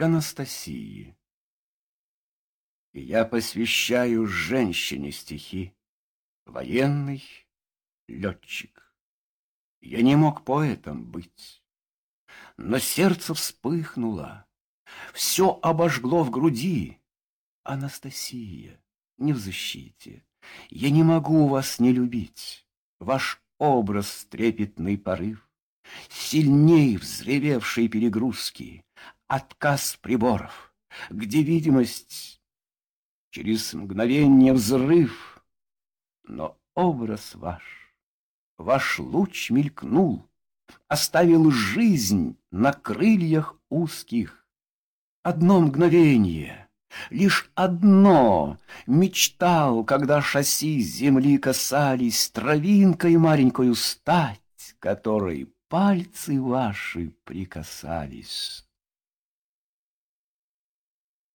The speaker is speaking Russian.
к Анастасии. И я посвящаю женщине стихи, военный летчик. Я не мог поэтом быть, но сердце вспыхнуло, все обожгло в груди. Анастасия, не в защите, я не могу вас не любить. Ваш образ трепетный порыв, Сильней взревевшей перегрузки, Отказ приборов, где видимость Через мгновение взрыв. Но образ ваш, ваш луч мелькнул, Оставил жизнь на крыльях узких. Одно мгновение — Лишь одно мечтал, когда шасси земли касались Травинкой маленькою стать, которой пальцы ваши прикасались.